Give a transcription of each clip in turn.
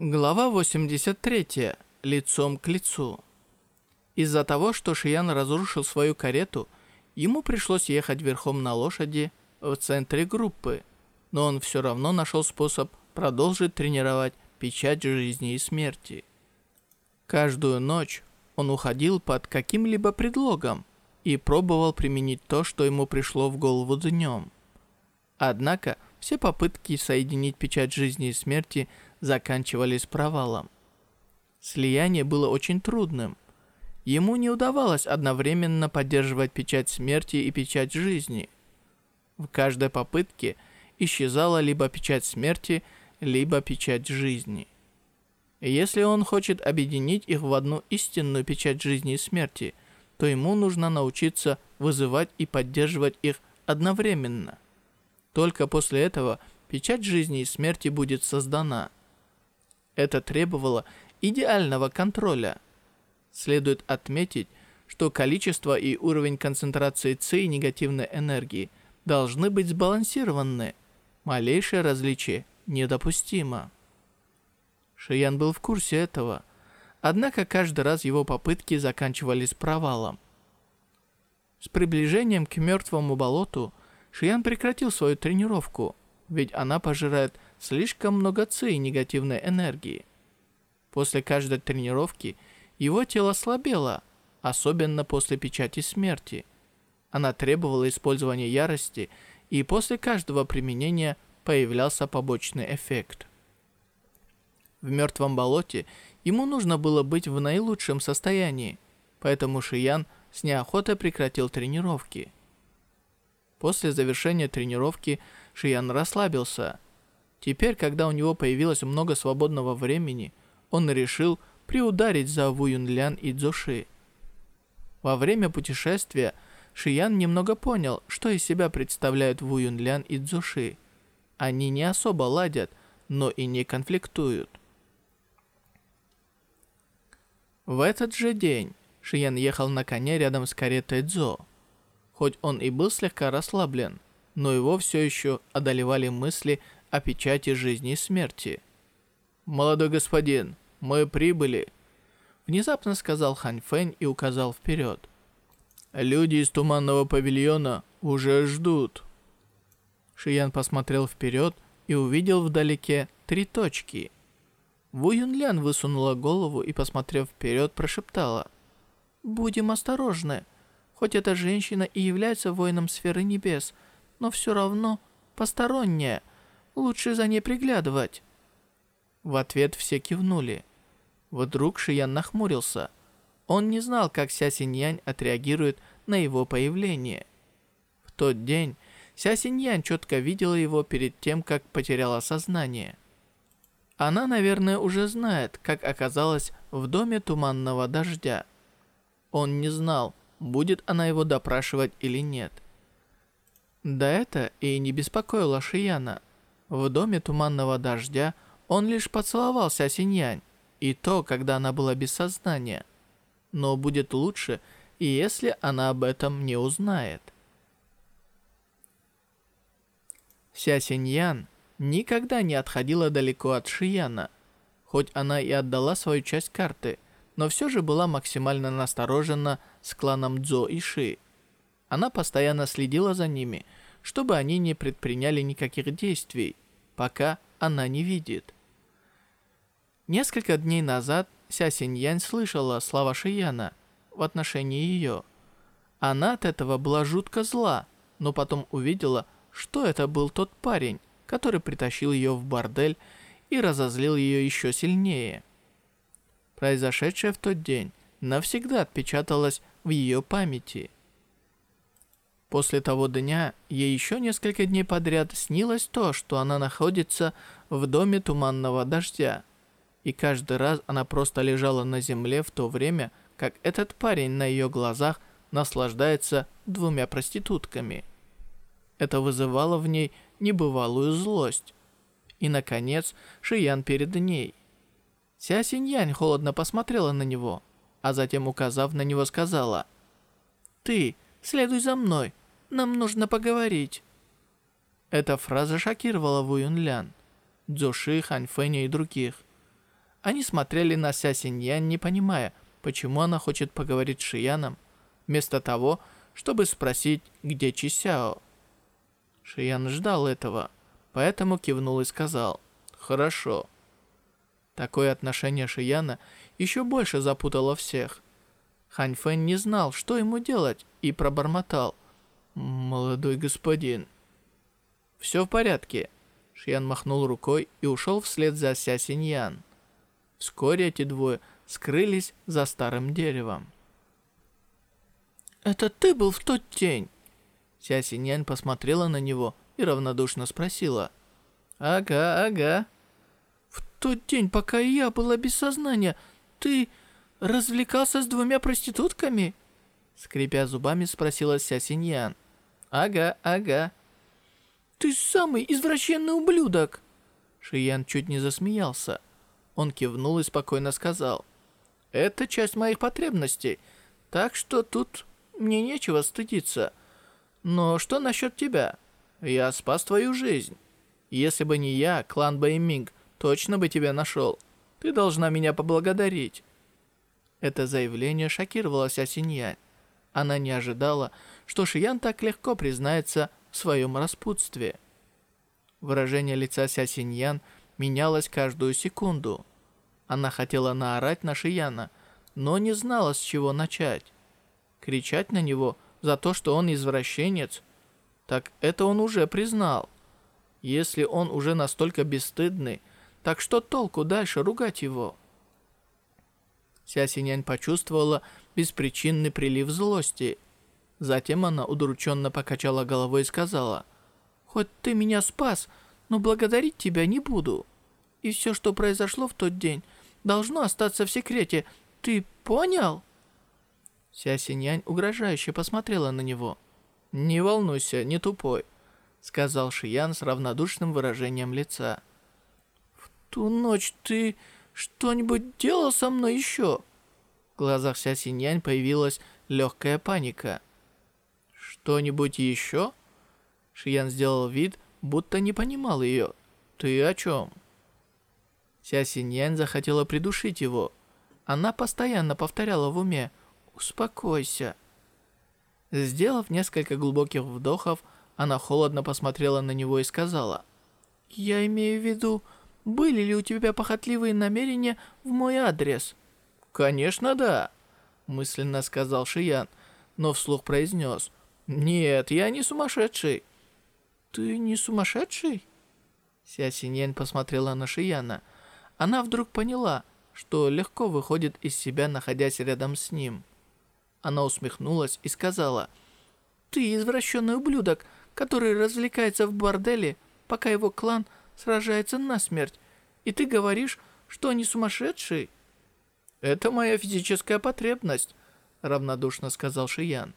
Глава 83. Лицом к лицу. Из-за того, что Шиян разрушил свою карету, ему пришлось ехать верхом на лошади в центре группы, но он все равно нашел способ продолжить тренировать печать жизни и смерти. Каждую ночь он уходил под каким-либо предлогом и пробовал применить то, что ему пришло в голову днем. Однако все попытки соединить печать жизни и смерти – заканчивались провалом. Слияние было очень трудным. Ему не удавалось одновременно поддерживать печать смерти и печать жизни. В каждой попытке исчезала либо печать смерти, либо печать жизни. если он хочет объединить их в одну истинную печать жизни и смерти, то ему нужно научиться вызывать и поддерживать их одновременно. Только после этого печать жизни и смерти будет создана – это требовало идеального контроля. Следует отметить, что количество и уровень концентрации ЦИ негативной энергии должны быть сбалансированы. Малейшее различие недопустимо. Шиян был в курсе этого, однако каждый раз его попытки заканчивались провалом. С приближением к мертвому болоту Шиян прекратил свою тренировку, ведь она пожирает слишком много ци и негативной энергии. После каждой тренировки его тело слабело, особенно после печати смерти. Она требовала использования ярости, и после каждого применения появлялся побочный эффект. В мертвом болоте ему нужно было быть в наилучшем состоянии, поэтому Шиян с неохотой прекратил тренировки. После завершения тренировки Шиян расслабился – Теперь, когда у него появилось много свободного времени, он решил приударить за Ву Юнлян и Цзоши. Во время путешествия Шиян немного понял, что из себя представляют Ву Юнлян и Цзуши. Они не особо ладят, но и не конфликтуют. В этот же день Шиян ехал на коне рядом с каретой Цзо. Хоть он и был слегка расслаблен, но его все еще одолевали мысли о печати жизни и смерти. «Молодой господин, мы прибыли», — внезапно сказал Хань Фэнь и указал вперед. «Люди из туманного павильона уже ждут». Шиян посмотрел вперед и увидел вдалеке три точки. Ву Юнлян высунула голову и, посмотрев вперед, прошептала. «Будем осторожны. Хоть эта женщина и является воином сферы небес, но все равно посторонняя. Лучше за ней приглядывать». В ответ все кивнули. Вдруг Шиян нахмурился. Он не знал, как Ся Синьянь отреагирует на его появление. В тот день Ся Синьянь четко видела его перед тем, как потеряла сознание. Она, наверное, уже знает, как оказалась в доме туманного дождя. Он не знал, будет она его допрашивать или нет. Да это и не беспокоило Шияна. В доме туманного дождя он лишь поцеловал Ся Синьянь, и то, когда она была без сознания. Но будет лучше, если она об этом не узнает. Ся Синьян никогда не отходила далеко от Шияна. Хоть она и отдала свою часть карты, но все же была максимально насторожена с кланом Цзо и Ши. Она постоянно следила за ними – чтобы они не предприняли никаких действий, пока она не видит. Несколько дней назад Ся Синьянь слышала слова Шияна в отношении ее. Она от этого была жутко зла, но потом увидела, что это был тот парень, который притащил ее в бордель и разозлил ее еще сильнее. Произошедшее в тот день навсегда отпечаталось в ее памяти – После того дня ей еще несколько дней подряд снилось то, что она находится в доме туманного дождя. И каждый раз она просто лежала на земле в то время, как этот парень на ее глазах наслаждается двумя проститутками. Это вызывало в ней небывалую злость. И, наконец, Шиян перед ней. Ся Синьянь холодно посмотрела на него, а затем, указав на него, сказала «Ты, следуй за мной, нам нужно поговорить». Эта фраза шокировала Ву Юнлян, Цзоши, Хань Фэня и других. Они смотрели на Ся Синьян, не понимая, почему она хочет поговорить с Шияном, вместо того, чтобы спросить, где Чисяо. Шиян ждал этого, поэтому кивнул и сказал «Хорошо». Такое отношение Шияна еще больше запутало всех. Хань Фэн не знал, что ему делать, и пробормотал «Молодой господин». «Все в порядке». Шиян махнул рукой и ушел вслед за Ся Синьян. Вскоре эти двое скрылись за старым деревом. «Это ты был в тот день?» Ся Синьян посмотрела на него и равнодушно спросила. «Ага, ага». «В тот день, пока я была без сознания, ты развлекался с двумя проститутками?» Скрипя зубами, спросила Ся Синьян. «Ага, ага». «Ты самый извращенный ублюдок!» Шиян чуть не засмеялся. Он кивнул и спокойно сказал. «Это часть моих потребностей, так что тут мне нечего стыдиться. Но что насчет тебя? Я спас твою жизнь. Если бы не я, клан Бэйминг точно бы тебя нашел. Ты должна меня поблагодарить». Это заявление шокировало Ся Синьянь. Она не ожидала, что Шиян так легко признается в своем распутстве. Выражение лица Ся Синьян менялось каждую секунду. Она хотела наорать на Шияна, но не знала, с чего начать. Кричать на него за то, что он извращенец, так это он уже признал. Если он уже настолько бесстыдный, так что толку дальше ругать его? Ся Синянь почувствовала беспричинный прилив злости. Затем она удрученно покачала головой и сказала, «Хоть ты меня спас, но благодарить тебя не буду. И все, что произошло в тот день, должно остаться в секрете. Ты понял?» Ся Синянь угрожающе посмотрела на него. «Не волнуйся, не тупой», — сказал Шиян с равнодушным выражением лица. «В ту ночь ты что-нибудь делал со мной еще?» В глазах Ся Синянь появилась легкая паника. «Что-нибудь еще?» Шиян сделал вид, будто не понимал ее. «Ты о чем?» Ся Синьянь захотела придушить его. Она постоянно повторяла в уме «Успокойся». Сделав несколько глубоких вдохов, она холодно посмотрела на него и сказала «Я имею в виду, были ли у тебя похотливые намерения в мой адрес?» «Конечно, да», — мысленно сказал Шиян, но вслух произнес «Нет, я не сумасшедший». «Ты не сумасшедший?» Ся Синьян посмотрела на Шияна. Она вдруг поняла, что легко выходит из себя, находясь рядом с ним. Она усмехнулась и сказала, «Ты извращенный ублюдок, который развлекается в борделе, пока его клан сражается насмерть, и ты говоришь, что они сумасшедшие?» «Это моя физическая потребность», — равнодушно сказал Шиян.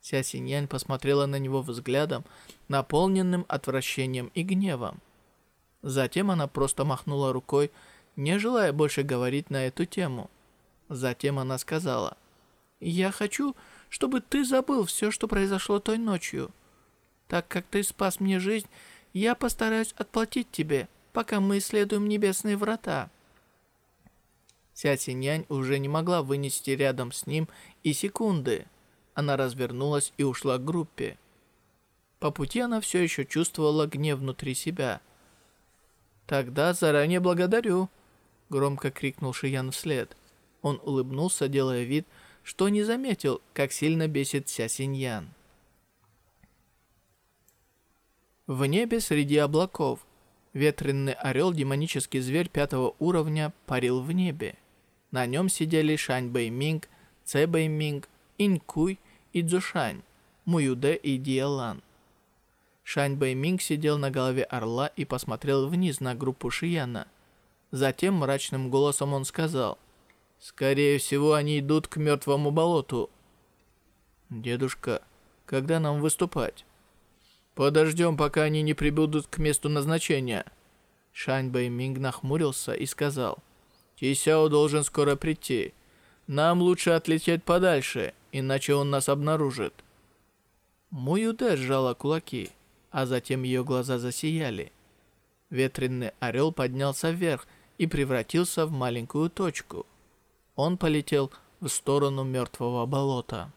Ся Синьянь посмотрела на него взглядом, наполненным отвращением и гневом. Затем она просто махнула рукой, не желая больше говорить на эту тему. Затем она сказала, «Я хочу, чтобы ты забыл все, что произошло той ночью. Так как ты спас мне жизнь, я постараюсь отплатить тебе, пока мы исследуем небесные врата». Ся Синьянь уже не могла вынести рядом с ним и секунды. Она развернулась и ушла к группе. По пути она все еще чувствовала гнев внутри себя. «Тогда заранее благодарю», — громко крикнул Шиян вслед. Он улыбнулся, делая вид, что не заметил, как сильно бесит Ся Синьян. В небе среди облаков ветреный орел, демонический зверь пятого уровня, парил в небе. На нем сидели Шань Бэйминг, Цэ Бэйминг, Инкуй и Цзушань, Муюде и Диалан. Шань Бэйминг сидел на голове орла и посмотрел вниз на группу Шияна. Затем мрачным голосом он сказал, «Скорее всего, они идут к мертвому болоту». «Дедушка, когда нам выступать?» «Подождем, пока они не прибудут к месту назначения». Шань Бэйминг нахмурился и сказал, «Тисяо должен скоро прийти. Нам лучше отлететь подальше, иначе он нас обнаружит». Муюде сжала кулаки, а затем ее глаза засияли. Ветреный орел поднялся вверх и превратился в маленькую точку. Он полетел в сторону мертвого болота.